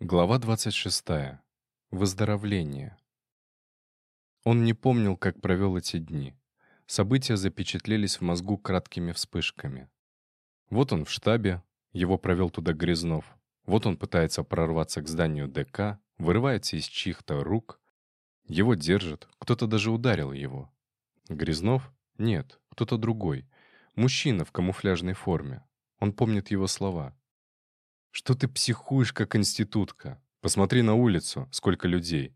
Глава 26. Выздоровление. Он не помнил, как провел эти дни. События запечатлелись в мозгу краткими вспышками. Вот он в штабе, его провел туда Грязнов. Вот он пытается прорваться к зданию ДК, вырывается из чьих-то рук. Его держат, кто-то даже ударил его. Грязнов? Нет, кто-то другой. Мужчина в камуфляжной форме. Он помнит его слова. Что ты психуешь, как институтка? Посмотри на улицу, сколько людей.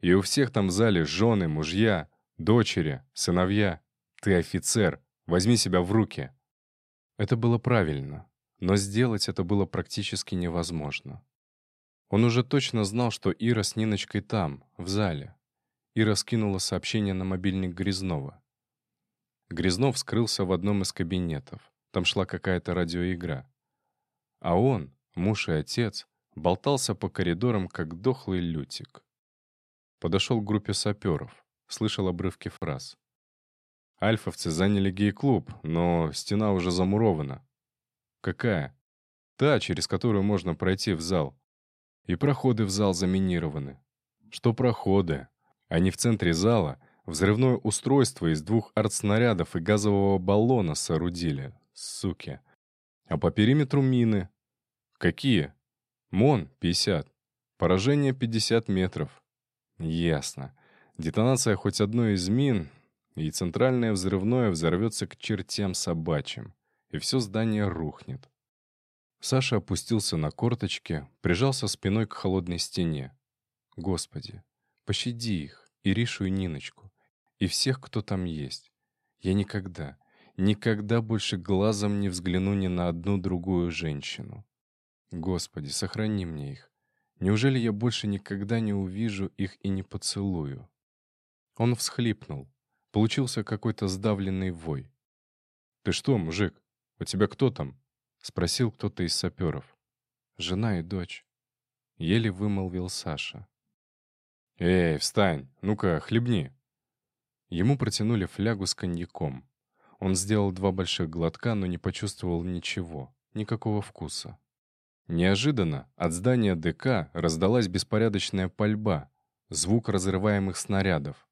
И у всех там в зале жены, мужья, дочери, сыновья. Ты офицер, возьми себя в руки. Это было правильно, но сделать это было практически невозможно. Он уже точно знал, что Ира с Ниночкой там, в зале. Ира скинула сообщение на мобильник Грязнова. Грязнов скрылся в одном из кабинетов. Там шла какая-то радиоигра. А он, муж и отец, болтался по коридорам, как дохлый лютик. Подошел к группе саперов, слышал обрывки фраз. Альфовцы заняли гей-клуб, но стена уже замурована. Какая? Та, через которую можно пройти в зал. И проходы в зал заминированы. Что проходы? Они в центре зала взрывное устройство из двух артснарядов и газового баллона соорудили. Суки. А по периметру мины. Какие? МОН — 50. Поражение 50 метров. Ясно. Детонация хоть одной из мин, и центральное взрывное взорвется к чертям собачьим, и все здание рухнет. Саша опустился на корточки, прижался спиной к холодной стене. Господи, пощади их, Иришу и Ниночку, и всех, кто там есть. Я никогда, Никогда больше глазом не взгляну ни на одну другую женщину. Господи, сохрани мне их. Неужели я больше никогда не увижу их и не поцелую? Он всхлипнул. Получился какой-то сдавленный вой. «Ты что, мужик? У тебя кто там?» — спросил кто-то из саперов. «Жена и дочь», — еле вымолвил Саша. «Эй, встань! Ну-ка, хлебни!» Ему протянули флягу с коньяком. Он сделал два больших глотка, но не почувствовал ничего, никакого вкуса. Неожиданно от здания ДК раздалась беспорядочная пальба, звук разрываемых снарядов.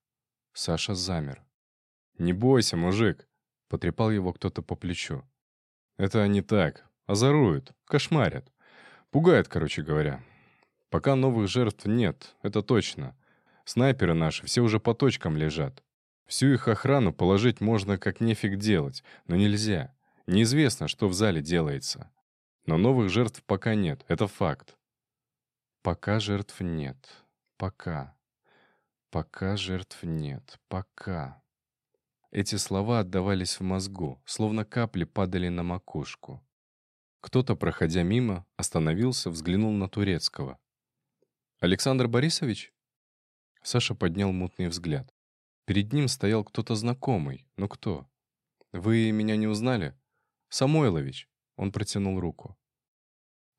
Саша замер. «Не бойся, мужик!» — потрепал его кто-то по плечу. «Это не так. Озоруют, кошмарят. Пугают, короче говоря. Пока новых жертв нет, это точно. Снайперы наши все уже по точкам лежат. Всю их охрану положить можно как нефиг делать, но нельзя. Неизвестно, что в зале делается. Но новых жертв пока нет, это факт. Пока жертв нет. Пока. Пока жертв нет. Пока. Эти слова отдавались в мозгу, словно капли падали на макушку. Кто-то, проходя мимо, остановился, взглянул на Турецкого. «Александр Борисович?» Саша поднял мутный взгляд. Перед ним стоял кто-то знакомый. Но кто? «Вы меня не узнали?» «Самойлович!» Он протянул руку.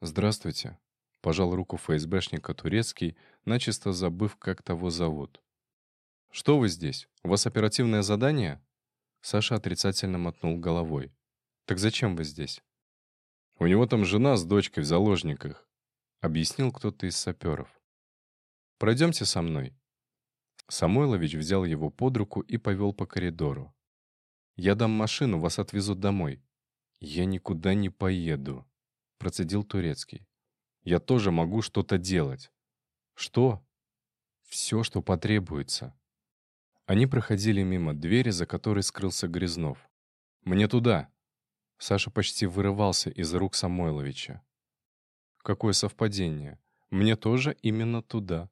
«Здравствуйте!» Пожал руку ФСБшника турецкий, начисто забыв, как того зовут. «Что вы здесь? У вас оперативное задание?» Саша отрицательно мотнул головой. «Так зачем вы здесь?» «У него там жена с дочкой в заложниках», — объяснил кто-то из саперов. «Пройдемте со мной», Самойлович взял его под руку и повел по коридору. «Я дам машину, вас отвезут домой». «Я никуда не поеду», — процедил Турецкий. «Я тоже могу что-то делать». «Что?» «Все, что потребуется». Они проходили мимо двери, за которой скрылся Грязнов. «Мне туда!» Саша почти вырывался из рук Самойловича. «Какое совпадение! Мне тоже именно туда!»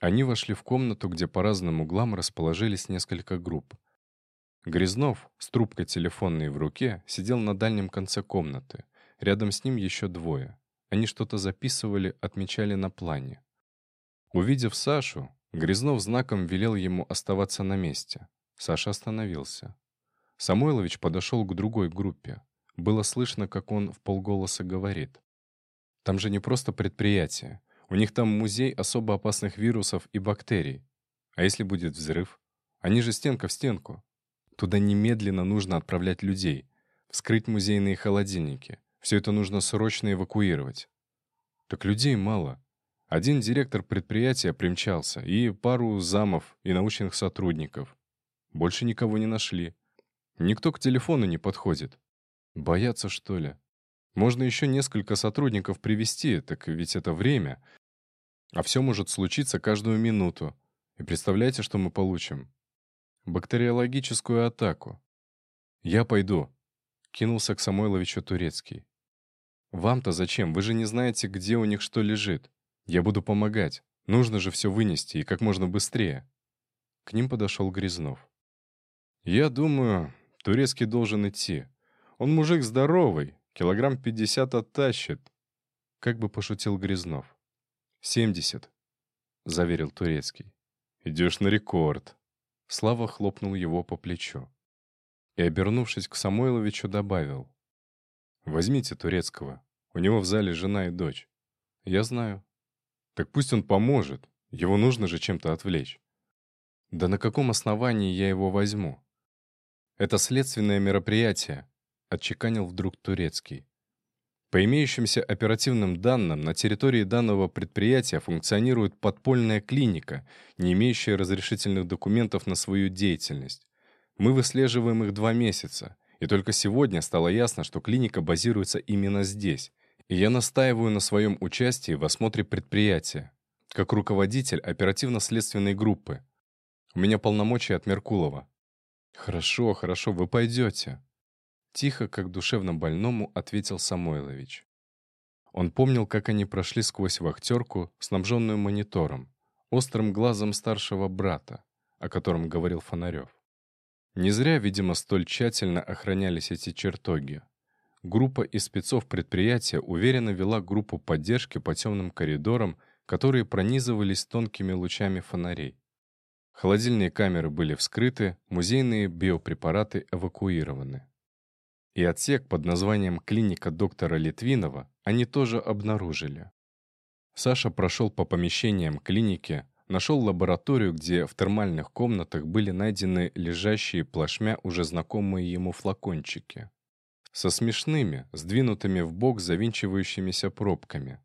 Они вошли в комнату, где по разным углам расположились несколько групп. Грязнов, с трубкой телефонной в руке, сидел на дальнем конце комнаты. Рядом с ним еще двое. Они что-то записывали, отмечали на плане. Увидев Сашу, Грязнов знаком велел ему оставаться на месте. Саша остановился. Самойлович подошел к другой группе. Было слышно, как он в полголоса говорит. «Там же не просто предприятие. У них там музей особо опасных вирусов и бактерий. А если будет взрыв? Они же стенка в стенку. Туда немедленно нужно отправлять людей. Вскрыть музейные холодильники. Все это нужно срочно эвакуировать. Так людей мало. Один директор предприятия примчался, и пару замов и научных сотрудников. Больше никого не нашли. Никто к телефону не подходит. Боятся, что ли? Можно еще несколько сотрудников привести, так ведь это время. А все может случиться каждую минуту. И представляете, что мы получим? Бактериологическую атаку. «Я пойду», — кинулся к Самойловичу Турецкий. «Вам-то зачем? Вы же не знаете, где у них что лежит. Я буду помогать. Нужно же все вынести, и как можно быстрее». К ним подошел Грязнов. «Я думаю, Турецкий должен идти. Он мужик здоровый, килограмм пятьдесят оттащит». Как бы пошутил Грязнов. «Семьдесят», — заверил Турецкий. «Идешь на рекорд». Слава хлопнул его по плечу. И, обернувшись к Самойловичу, добавил. «Возьмите Турецкого. У него в зале жена и дочь». «Я знаю». «Так пусть он поможет. Его нужно же чем-то отвлечь». «Да на каком основании я его возьму?» «Это следственное мероприятие», — отчеканил вдруг Турецкий. По имеющимся оперативным данным, на территории данного предприятия функционирует подпольная клиника, не имеющая разрешительных документов на свою деятельность. Мы выслеживаем их два месяца, и только сегодня стало ясно, что клиника базируется именно здесь, и я настаиваю на своем участии в осмотре предприятия, как руководитель оперативно-следственной группы. У меня полномочия от Меркулова. Хорошо, хорошо, вы пойдете. Тихо, как душевно больному, ответил Самойлович. Он помнил, как они прошли сквозь вахтерку, снабженную монитором, острым глазом старшего брата, о котором говорил Фонарев. Не зря, видимо, столь тщательно охранялись эти чертоги. Группа из спецов предприятия уверенно вела группу поддержки по темным коридорам, которые пронизывались тонкими лучами фонарей. Холодильные камеры были вскрыты, музейные биопрепараты эвакуированы. И отсек под названием «Клиника доктора Литвинова» они тоже обнаружили. Саша прошел по помещениям клиники, нашел лабораторию, где в термальных комнатах были найдены лежащие плашмя уже знакомые ему флакончики. Со смешными, сдвинутыми в бок завинчивающимися пробками.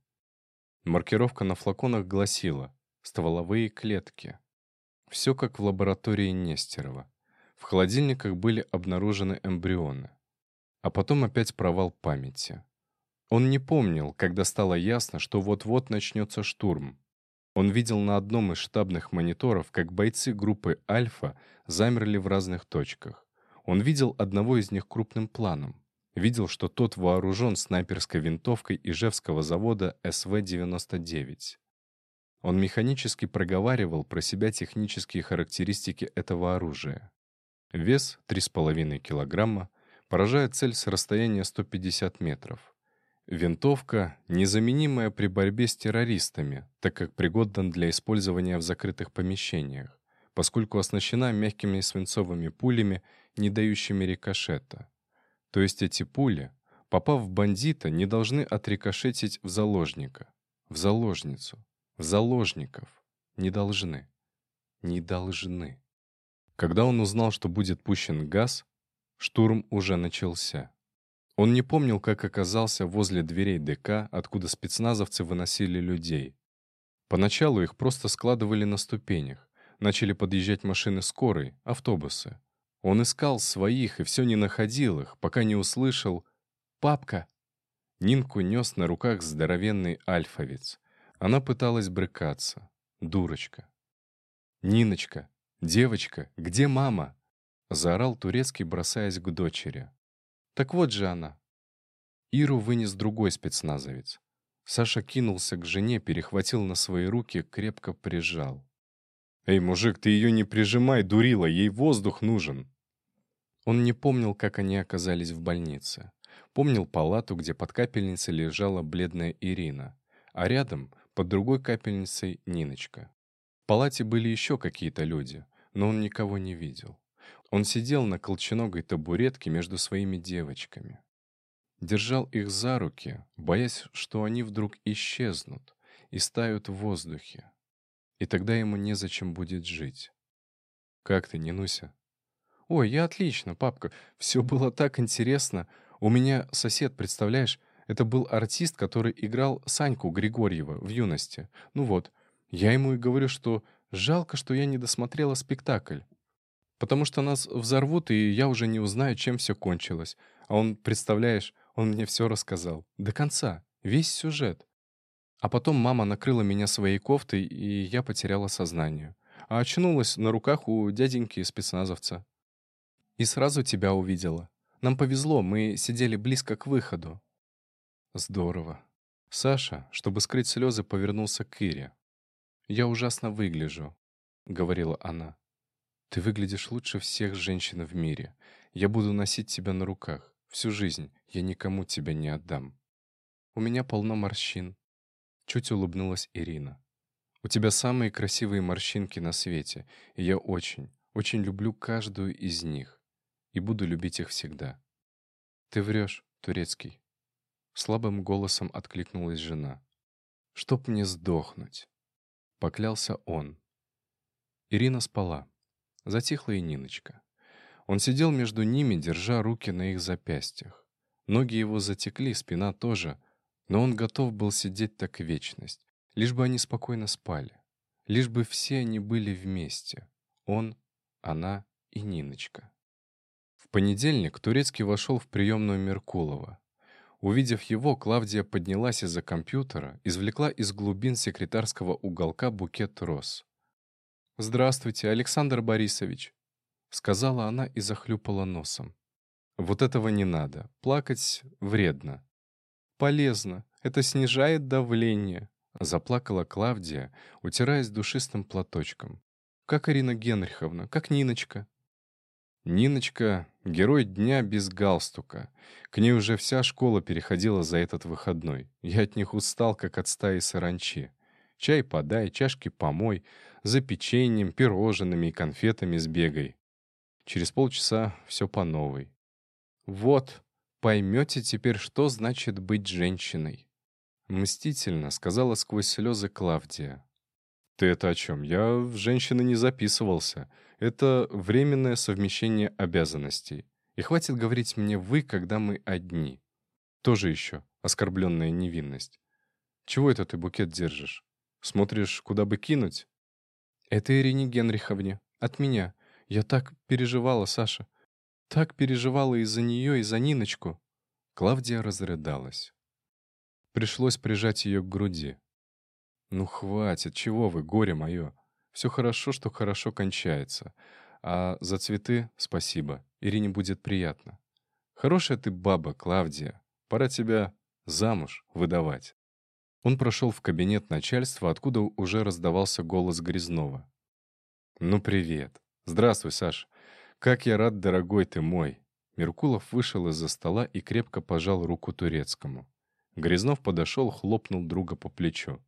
Маркировка на флаконах гласила «Стволовые клетки». Все как в лаборатории Нестерова. В холодильниках были обнаружены эмбрионы. А потом опять провал памяти. Он не помнил, когда стало ясно, что вот-вот начнется штурм. Он видел на одном из штабных мониторов, как бойцы группы «Альфа» замерли в разных точках. Он видел одного из них крупным планом. Видел, что тот вооружен снайперской винтовкой Ижевского завода СВ-99. Он механически проговаривал про себя технические характеристики этого оружия. Вес 3,5 килограмма, поражает цель с расстояния 150 метров. Винтовка незаменимая при борьбе с террористами, так как пригодна для использования в закрытых помещениях, поскольку оснащена мягкими свинцовыми пулями, не дающими рикошета. То есть эти пули, попав в бандита, не должны отрикошетить в заложника, в заложницу, в заложников. Не должны. Не должны. Когда он узнал, что будет пущен газ, Штурм уже начался. Он не помнил, как оказался возле дверей ДК, откуда спецназовцы выносили людей. Поначалу их просто складывали на ступенях. Начали подъезжать машины скорой, автобусы. Он искал своих и все не находил их, пока не услышал «Папка!». Нинку нес на руках здоровенный альфовец. Она пыталась брыкаться. Дурочка. «Ниночка! Девочка! Где мама?» Заорал турецкий, бросаясь к дочери. «Так вот же она!» Иру вынес другой спецназовец. Саша кинулся к жене, перехватил на свои руки, крепко прижал. «Эй, мужик, ты ее не прижимай, дурила, ей воздух нужен!» Он не помнил, как они оказались в больнице. Помнил палату, где под капельницей лежала бледная Ирина, а рядом, под другой капельницей, Ниночка. В палате были еще какие-то люди, но он никого не видел. Он сидел на колченогой табуретке между своими девочками. Держал их за руки, боясь, что они вдруг исчезнут и стают в воздухе. И тогда ему незачем будет жить. «Как ты, Нинуся?» «Ой, я отлично, папка. Все было так интересно. У меня сосед, представляешь, Это был артист, который играл Саньку Григорьева в юности. Ну вот, я ему и говорю, что жалко, что я не досмотрела спектакль. Потому что нас взорвут, и я уже не узнаю, чем все кончилось. А он, представляешь, он мне все рассказал. До конца. Весь сюжет. А потом мама накрыла меня своей кофтой, и я потеряла сознание. А очнулась на руках у дяденьки спецназовца. И сразу тебя увидела. Нам повезло, мы сидели близко к выходу. Здорово. Саша, чтобы скрыть слезы, повернулся к Ире. «Я ужасно выгляжу», — говорила она. «Ты выглядишь лучше всех женщин в мире. Я буду носить тебя на руках. Всю жизнь я никому тебя не отдам». «У меня полно морщин», — чуть улыбнулась Ирина. «У тебя самые красивые морщинки на свете, и я очень, очень люблю каждую из них и буду любить их всегда». «Ты врешь, Турецкий», — слабым голосом откликнулась жена. «Чтоб мне сдохнуть», — поклялся он. Ирина спала. Затихла и Ниночка. Он сидел между ними, держа руки на их запястьях. Ноги его затекли, спина тоже, но он готов был сидеть так вечность, лишь бы они спокойно спали, лишь бы все они были вместе. Он, она и Ниночка. В понедельник Турецкий вошел в приемную Меркулова. Увидев его, Клавдия поднялась из-за компьютера, извлекла из глубин секретарского уголка букет роз. «Здравствуйте, Александр Борисович», — сказала она и захлюпала носом. «Вот этого не надо. Плакать вредно». «Полезно. Это снижает давление», — заплакала Клавдия, утираясь душистым платочком. «Как Арина Генриховна, как Ниночка». Ниночка — герой дня без галстука. К ней уже вся школа переходила за этот выходной. Я от них устал, как от стаи саранчи. Чай подай, чашки помой, за печеньем, пирожными и конфетами сбегай. Через полчаса все по новой. «Вот, поймете теперь, что значит быть женщиной», — мстительно сказала сквозь слезы Клавдия. «Ты это о чем? Я в женщины не записывался. Это временное совмещение обязанностей. И хватит говорить мне «вы», когда мы одни. Тоже еще оскорбленная невинность. Чего это ты букет держишь? Смотришь, куда бы кинуть?» «Это Ирине Генриховне. От меня. Я так переживала, Саша. Так переживала из-за нее и за Ниночку». Клавдия разрыдалась. Пришлось прижать ее к груди. «Ну хватит, чего вы, горе мое. Все хорошо, что хорошо кончается. А за цветы спасибо. Ирине будет приятно. Хорошая ты баба, Клавдия. Пора тебя замуж выдавать». Он прошел в кабинет начальства, откуда уже раздавался голос Грязнова. «Ну, привет. Здравствуй, Саш. Как я рад, дорогой ты мой». Меркулов вышел из-за стола и крепко пожал руку турецкому. Грязнов подошел, хлопнул друга по плечу.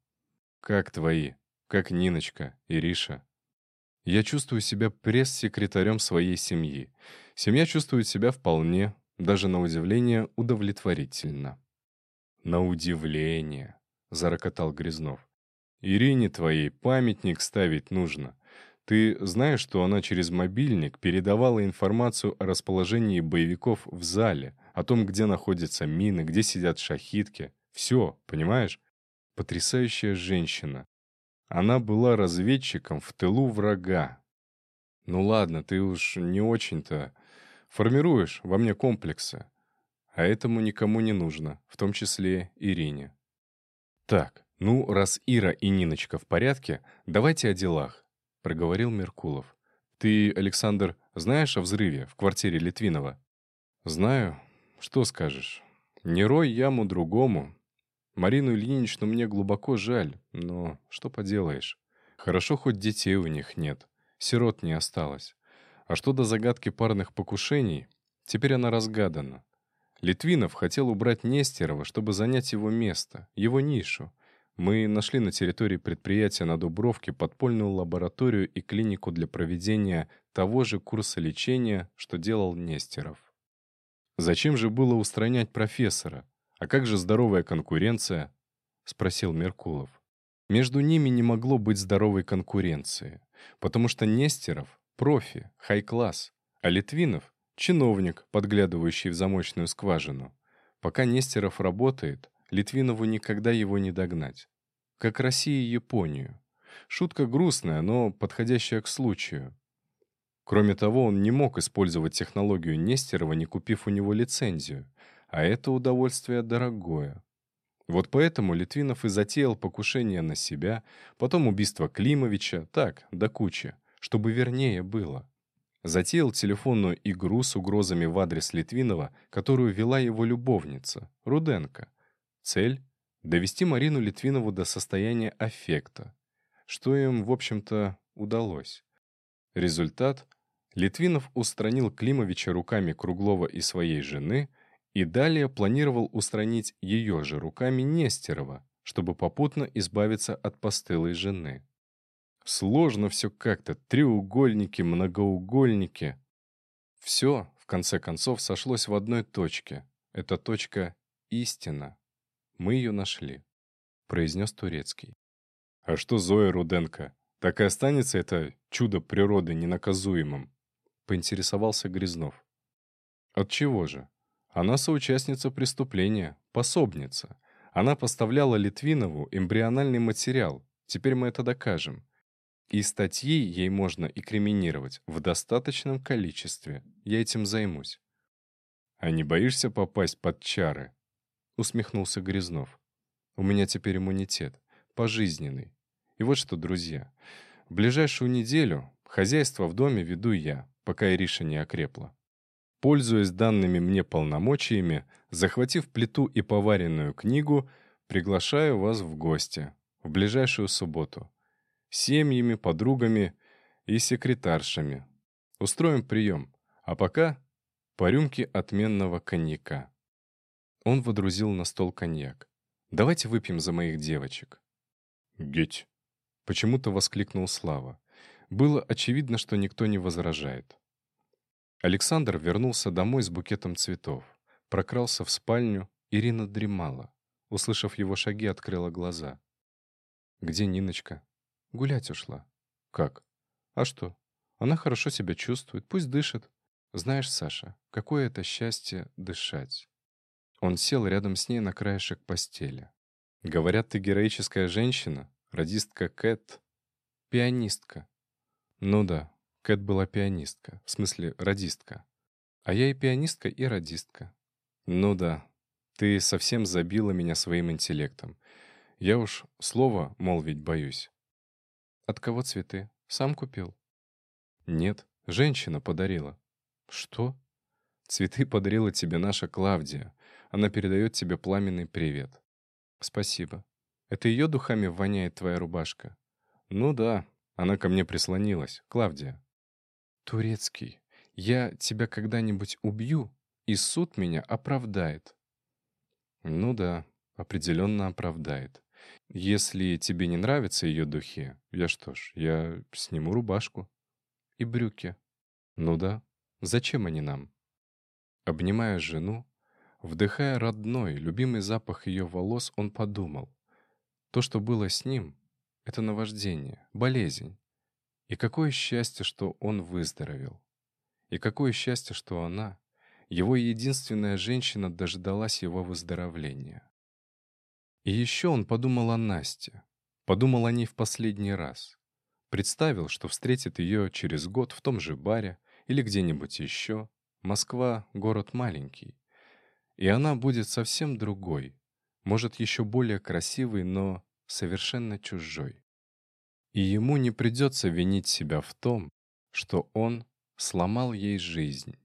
«Как твои? Как Ниночка, Ириша?» «Я чувствую себя пресс-секретарем своей семьи. Семья чувствует себя вполне, даже на удивление, удовлетворительно». «На удивление», — зарокотал Грязнов. «Ирине твоей памятник ставить нужно. Ты знаешь, что она через мобильник передавала информацию о расположении боевиков в зале, о том, где находятся мины, где сидят шахитки. Все, понимаешь? Потрясающая женщина. Она была разведчиком в тылу врага. Ну ладно, ты уж не очень-то формируешь во мне комплексы. А этому никому не нужно, в том числе Ирине. «Так, ну, раз Ира и Ниночка в порядке, давайте о делах», — проговорил Меркулов. «Ты, Александр, знаешь о взрыве в квартире Литвинова?» «Знаю. Что скажешь? Не рой яму другому. Марину Ильиничну мне глубоко жаль, но что поделаешь. Хорошо, хоть детей у них нет. Сирот не осталось. А что до загадки парных покушений, теперь она разгадана. Литвинов хотел убрать Нестерова, чтобы занять его место, его нишу. Мы нашли на территории предприятия на Дубровке подпольную лабораторию и клинику для проведения того же курса лечения, что делал Нестеров. «Зачем же было устранять профессора? А как же здоровая конкуренция?» — спросил Меркулов. Между ними не могло быть здоровой конкуренции, потому что Нестеров — профи, хай-класс, а Литвинов чиновник, подглядывающий в замочную скважину. Пока Нестеров работает, Литвинову никогда его не догнать. Как Россия Японию. Шутка грустная, но подходящая к случаю. Кроме того, он не мог использовать технологию Нестерова, не купив у него лицензию, а это удовольствие дорогое. Вот поэтому Литвинов и затеял покушение на себя, потом убийство Климовича, так, до кучи, чтобы вернее было. Затеял телефонную игру с угрозами в адрес Литвинова, которую вела его любовница, Руденко. Цель — довести Марину Литвинову до состояния аффекта, что им, в общем-то, удалось. Результат — Литвинов устранил Климовича руками Круглова и своей жены — и далее планировал устранить ее же руками Нестерова, чтобы попутно избавиться от постылой жены. Сложно все как-то, треугольники, многоугольники. Все, в конце концов, сошлось в одной точке. Эта точка — истина. Мы ее нашли, — произнес Турецкий. А что Зоя Руденко? Так и останется это чудо природы ненаказуемым? Поинтересовался Грязнов. От чего же? Она соучастница преступления, пособница. Она поставляла Литвинову эмбриональный материал. Теперь мы это докажем. И статьи ей можно инкриминировать в достаточном количестве. Я этим займусь. «А не боишься попасть под чары?» Усмехнулся Грязнов. «У меня теперь иммунитет. Пожизненный. И вот что, друзья. В ближайшую неделю хозяйство в доме веду я, пока Ириша не окрепла. Пользуясь данными мне полномочиями, захватив плиту и поваренную книгу, приглашаю вас в гости в ближайшую субботу. Семьями, подругами и секретаршами. Устроим прием. А пока по рюмке отменного коньяка. Он водрузил на стол коньяк. «Давайте выпьем за моих девочек». «Геть!» — почему-то воскликнул Слава. Было очевидно, что никто не возражает. Александр вернулся домой с букетом цветов. Прокрался в спальню, Ирина дремала. Услышав его шаги, открыла глаза. «Где Ниночка?» «Гулять ушла». «Как?» «А что? Она хорошо себя чувствует, пусть дышит. Знаешь, Саша, какое это счастье дышать». Он сел рядом с ней на краешек постели. «Говорят, ты героическая женщина, радистка Кэт, пианистка». «Ну да, Кэт была пианистка, в смысле радистка. А я и пианистка, и радистка. Ну да, ты совсем забила меня своим интеллектом. Я уж слово молвить боюсь. От кого цветы? Сам купил? Нет, женщина подарила. Что? Цветы подарила тебе наша Клавдия. Она передает тебе пламенный привет. Спасибо. Это ее духами воняет твоя рубашка? Ну да, она ко мне прислонилась, Клавдия. «Турецкий, я тебя когда-нибудь убью, и суд меня оправдает». «Ну да, определенно оправдает. Если тебе не нравятся ее духи, я что ж, я сниму рубашку. И брюки. Ну да, зачем они нам?» Обнимая жену, вдыхая родной, любимый запах ее волос, он подумал. То, что было с ним, — это наваждение, болезнь. И какое счастье, что он выздоровел. И какое счастье, что она, его единственная женщина, дождалась его выздоровления. И еще он подумал о Насте. Подумал о ней в последний раз. Представил, что встретит ее через год в том же баре или где-нибудь еще. Москва — город маленький. И она будет совсем другой. Может, еще более красивой, но совершенно чужой. И ему не придется винить себя в том, что он сломал ей жизнь.